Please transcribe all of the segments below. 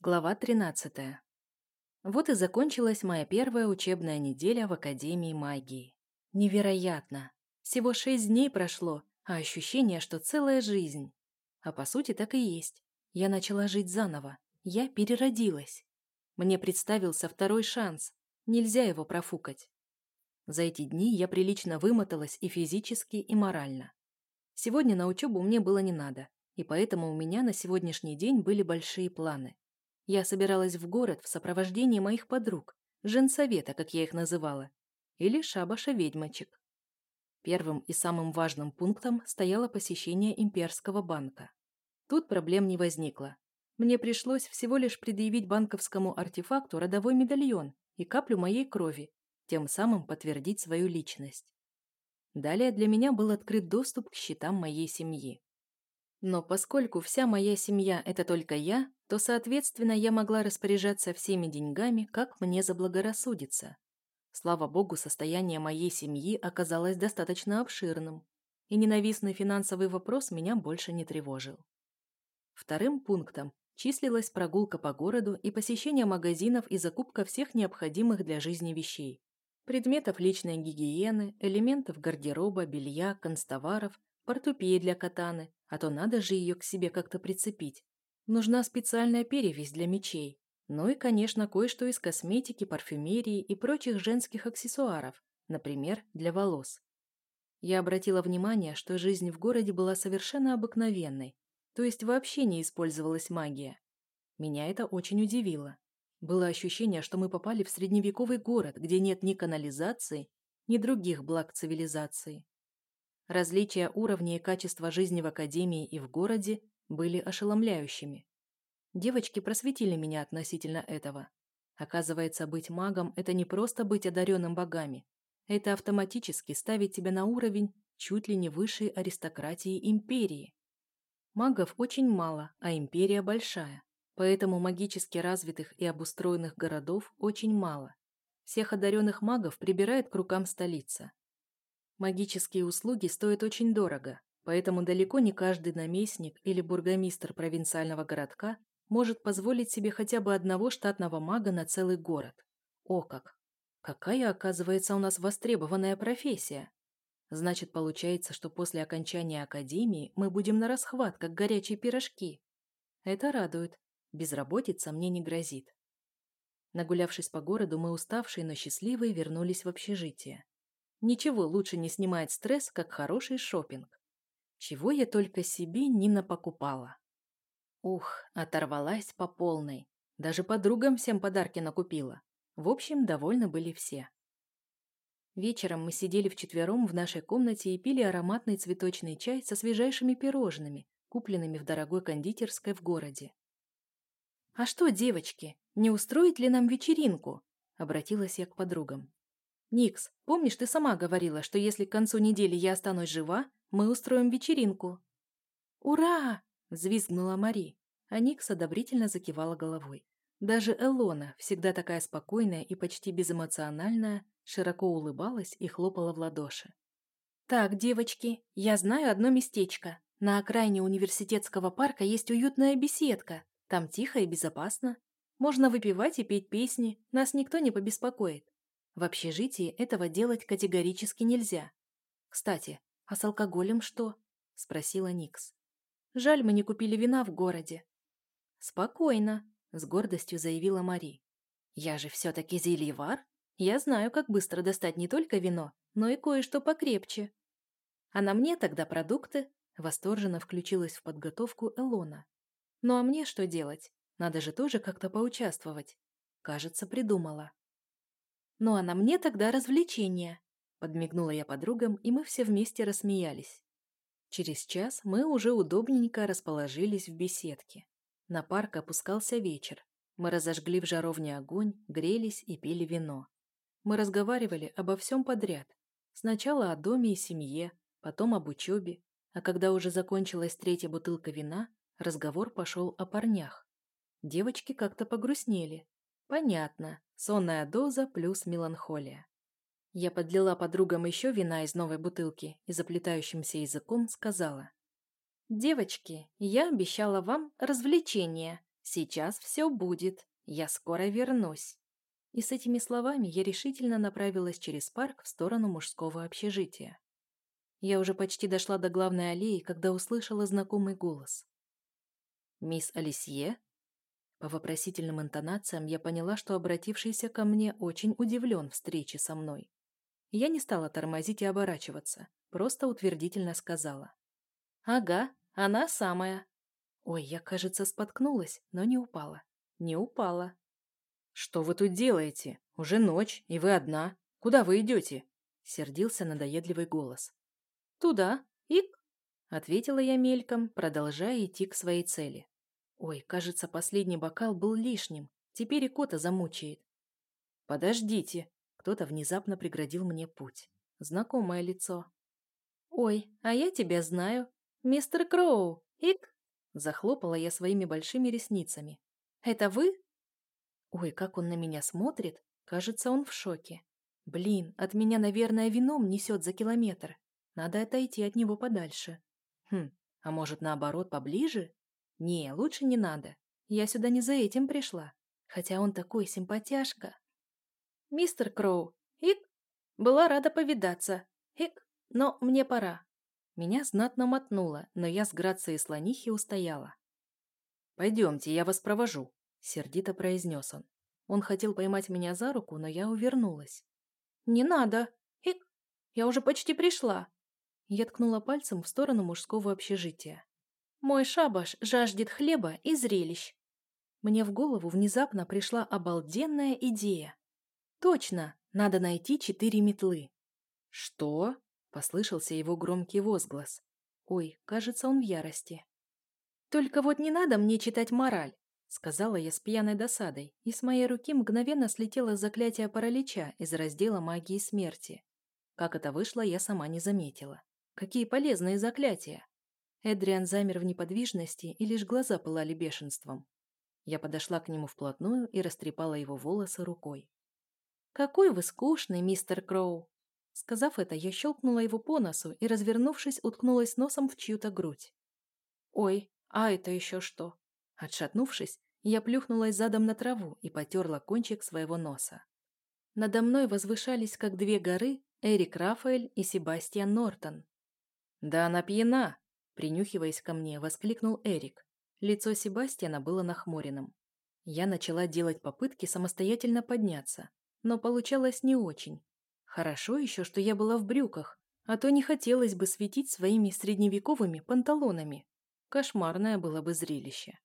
Глава 13. Вот и закончилась моя первая учебная неделя в Академии магии. Невероятно! Всего шесть дней прошло, а ощущение, что целая жизнь. А по сути так и есть. Я начала жить заново. Я переродилась. Мне представился второй шанс. Нельзя его профукать. За эти дни я прилично вымоталась и физически, и морально. Сегодня на учебу мне было не надо, и поэтому у меня на сегодняшний день были большие планы. Я собиралась в город в сопровождении моих подруг, женсовета, как я их называла, или шабаша ведьмочек. Первым и самым важным пунктом стояло посещение имперского банка. Тут проблем не возникло. Мне пришлось всего лишь предъявить банковскому артефакту родовой медальон и каплю моей крови, тем самым подтвердить свою личность. Далее для меня был открыт доступ к счетам моей семьи. Но поскольку вся моя семья – это только я, то, соответственно, я могла распоряжаться всеми деньгами, как мне заблагорассудится. Слава богу, состояние моей семьи оказалось достаточно обширным, и ненавистный финансовый вопрос меня больше не тревожил. Вторым пунктом числилась прогулка по городу и посещение магазинов и закупка всех необходимых для жизни вещей. Предметов личной гигиены, элементов гардероба, белья, констоваров, портупеи для катаны, а то надо же ее к себе как-то прицепить. Нужна специальная перевесь для мечей. Ну и, конечно, кое-что из косметики, парфюмерии и прочих женских аксессуаров, например, для волос. Я обратила внимание, что жизнь в городе была совершенно обыкновенной, то есть вообще не использовалась магия. Меня это очень удивило. Было ощущение, что мы попали в средневековый город, где нет ни канализации, ни других благ цивилизации. Различия уровня и качества жизни в академии и в городе были ошеломляющими. Девочки просветили меня относительно этого. Оказывается, быть магом – это не просто быть одаренным богами. Это автоматически ставить тебя на уровень чуть ли не высшей аристократии империи. Магов очень мало, а империя большая. Поэтому магически развитых и обустроенных городов очень мало. Всех одаренных магов прибирает к рукам столица. Магические услуги стоят очень дорого, поэтому далеко не каждый наместник или бургомистр провинциального городка может позволить себе хотя бы одного штатного мага на целый город. О как! Какая, оказывается, у нас востребованная профессия! Значит, получается, что после окончания академии мы будем на расхват, как горячие пирожки. Это радует. Безработица мне не грозит. Нагулявшись по городу, мы уставшие, но счастливые вернулись в общежитие. Ничего лучше не снимает стресс, как хороший шопинг. Чего я только себе не напокупала. Ух, оторвалась по полной. Даже подругам всем подарки накупила. В общем, довольны были все. Вечером мы сидели вчетвером в нашей комнате и пили ароматный цветочный чай со свежайшими пирожными, купленными в дорогой кондитерской в городе. «А что, девочки, не устроить ли нам вечеринку?» – обратилась я к подругам. «Никс, помнишь, ты сама говорила, что если к концу недели я останусь жива, мы устроим вечеринку?» «Ура!» – взвизгнула Мари, а Никс одобрительно закивала головой. Даже Элона, всегда такая спокойная и почти безэмоциональная, широко улыбалась и хлопала в ладоши. «Так, девочки, я знаю одно местечко. На окраине университетского парка есть уютная беседка. Там тихо и безопасно. Можно выпивать и петь песни, нас никто не побеспокоит. В общежитии этого делать категорически нельзя. Кстати, а с алкоголем что? Спросила Никс. Жаль, мы не купили вина в городе. Спокойно, с гордостью заявила Мари. Я же все-таки зельевар. Я знаю, как быстро достать не только вино, но и кое-что покрепче. А на мне тогда продукты, восторженно включилась в подготовку Элона. Ну а мне что делать? Надо же тоже как-то поучаствовать. Кажется, придумала. «Ну а на мне тогда развлечение», – подмигнула я подругам, и мы все вместе рассмеялись. Через час мы уже удобненько расположились в беседке. На парк опускался вечер. Мы разожгли в жаровне огонь, грелись и пили вино. Мы разговаривали обо всем подряд. Сначала о доме и семье, потом об учебе, а когда уже закончилась третья бутылка вина, разговор пошел о парнях. Девочки как-то погрустнели. Понятно, Сонная доза плюс меланхолия. Я подлила подругам еще вина из новой бутылки и заплетающимся языком сказала. «Девочки, я обещала вам развлечение. Сейчас все будет. Я скоро вернусь». И с этими словами я решительно направилась через парк в сторону мужского общежития. Я уже почти дошла до главной аллеи, когда услышала знакомый голос. «Мисс Алисье?» По вопросительным интонациям я поняла, что обратившийся ко мне очень удивлен встрече со мной. Я не стала тормозить и оборачиваться, просто утвердительно сказала. «Ага, она самая». Ой, я, кажется, споткнулась, но не упала. Не упала. «Что вы тут делаете? Уже ночь, и вы одна. Куда вы идете?» Сердился надоедливый голос. «Туда. Ик!» — ответила я мельком, продолжая идти к своей цели. Ой, кажется, последний бокал был лишним. Теперь и кота замучает. «Подождите!» Кто-то внезапно преградил мне путь. Знакомое лицо. «Ой, а я тебя знаю. Мистер Кроу! Ик!» Захлопала я своими большими ресницами. «Это вы?» Ой, как он на меня смотрит. Кажется, он в шоке. Блин, от меня, наверное, вином несет за километр. Надо отойти от него подальше. Хм, а может, наоборот, поближе? Не, лучше не надо. Я сюда не за этим пришла. Хотя он такой симпатяшка. Мистер Кроу, ик, была рада повидаться. Ик, но мне пора. Меня знатно мотнуло, но я с грацией слонихи устояла. «Пойдемте, я вас провожу», — сердито произнес он. Он хотел поймать меня за руку, но я увернулась. «Не надо! Ик! Я уже почти пришла!» Я ткнула пальцем в сторону мужского общежития. «Мой шабаш жаждет хлеба и зрелищ!» Мне в голову внезапно пришла обалденная идея. «Точно! Надо найти четыре метлы!» «Что?» — послышался его громкий возглас. «Ой, кажется, он в ярости». «Только вот не надо мне читать мораль. — сказала я с пьяной досадой, и с моей руки мгновенно слетело заклятие паралича из раздела магии смерти. Как это вышло, я сама не заметила. Какие полезные заклятия! Эдриан замер в неподвижности, и лишь глаза пылали бешенством. Я подошла к нему вплотную и растрепала его волосы рукой. «Какой вы скучный, мистер Кроу!» Сказав это, я щелкнула его по носу и, развернувшись, уткнулась носом в чью-то грудь. «Ой, а это еще что?» Отшатнувшись, я плюхнулась задом на траву и потерла кончик своего носа. Надо мной возвышались, как две горы, Эрик Рафаэль и Себастьян Нортон. «Да она пьяна!» – принюхиваясь ко мне, воскликнул Эрик. Лицо Себастьяна было нахмуренным. Я начала делать попытки самостоятельно подняться, но получалось не очень. Хорошо еще, что я была в брюках, а то не хотелось бы светить своими средневековыми панталонами. Кошмарное было бы зрелище.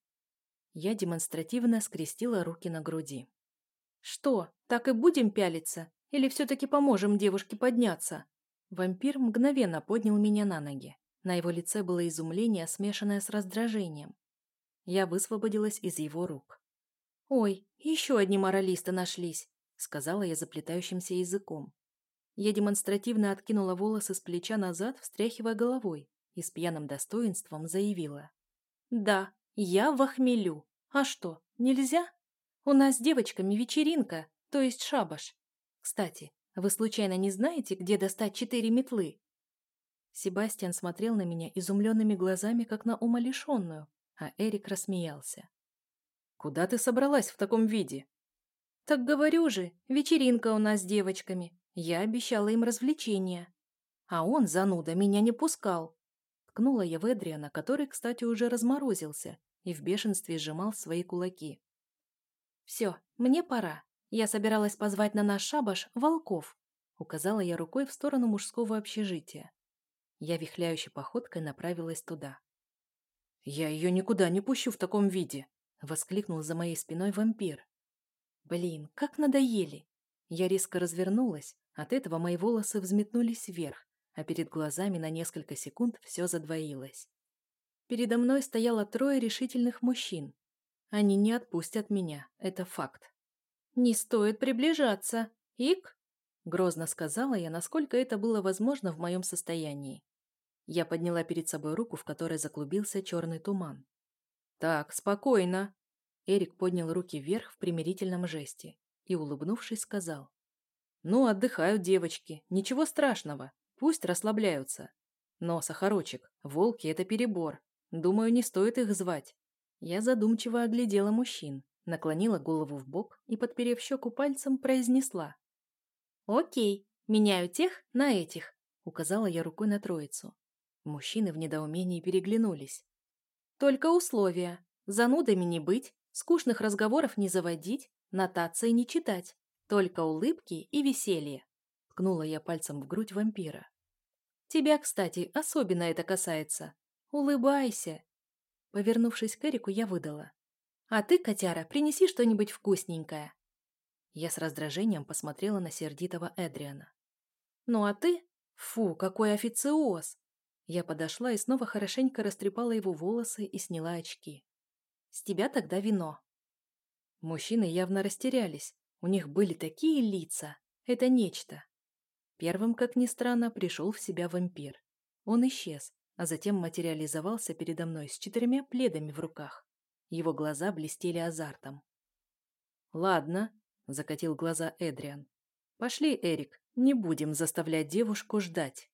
Я демонстративно скрестила руки на груди. «Что, так и будем пялиться? Или все-таки поможем девушке подняться?» Вампир мгновенно поднял меня на ноги. На его лице было изумление, смешанное с раздражением. Я высвободилась из его рук. «Ой, еще одни моралисты нашлись», — сказала я заплетающимся языком. Я демонстративно откинула волосы с плеча назад, встряхивая головой, и с пьяным достоинством заявила. «Да, я в охмелю. А что, нельзя? У нас с девочками вечеринка, то есть шабаш. Кстати, вы случайно не знаете, где достать четыре метлы? Себастьян смотрел на меня изумленными глазами, как на умалишенную, а Эрик рассмеялся. «Куда ты собралась в таком виде?» «Так говорю же, вечеринка у нас с девочками. Я обещала им развлечения. А он, зануда, меня не пускал. Ткнула я в Эдриана, который, кстати, уже разморозился и в бешенстве сжимал свои кулаки. «Все, мне пора. Я собиралась позвать на наш шабаш волков», указала я рукой в сторону мужского общежития. Я вихляющей походкой направилась туда. «Я ее никуда не пущу в таком виде!» воскликнул за моей спиной вампир. «Блин, как надоели!» Я резко развернулась, от этого мои волосы взметнулись вверх, а перед глазами на несколько секунд все задвоилось. Передо мной стояло трое решительных мужчин. Они не отпустят меня, это факт. «Не стоит приближаться! Ик!» Грозно сказала я, насколько это было возможно в моем состоянии. Я подняла перед собой руку, в которой заклубился черный туман. «Так, спокойно!» Эрик поднял руки вверх в примирительном жесте и, улыбнувшись, сказал. «Ну, отдыхают девочки, ничего страшного. Пусть расслабляются. Но, Сахарочек, волки — это перебор. Думаю, не стоит их звать. Я задумчиво оглядела мужчин, наклонила голову в бок и, подперев щеку пальцем, произнесла. «Окей, меняю тех на этих», — указала я рукой на троицу. Мужчины в недоумении переглянулись. «Только условия. Занудами не быть, скучных разговоров не заводить, нотации не читать. Только улыбки и веселье», — ткнула я пальцем в грудь вампира. «Тебя, кстати, особенно это касается. Улыбайся!» Повернувшись к Эрику, я выдала. «А ты, котяра, принеси что-нибудь вкусненькое!» Я с раздражением посмотрела на сердитого Эдриана. «Ну а ты? Фу, какой официоз!» Я подошла и снова хорошенько растрепала его волосы и сняла очки. «С тебя тогда вино!» Мужчины явно растерялись. У них были такие лица. Это нечто. Первым, как ни странно, пришел в себя вампир. Он исчез, а затем материализовался передо мной с четырьмя пледами в руках. Его глаза блестели азартом. «Ладно», — закатил глаза Эдриан. «Пошли, Эрик, не будем заставлять девушку ждать».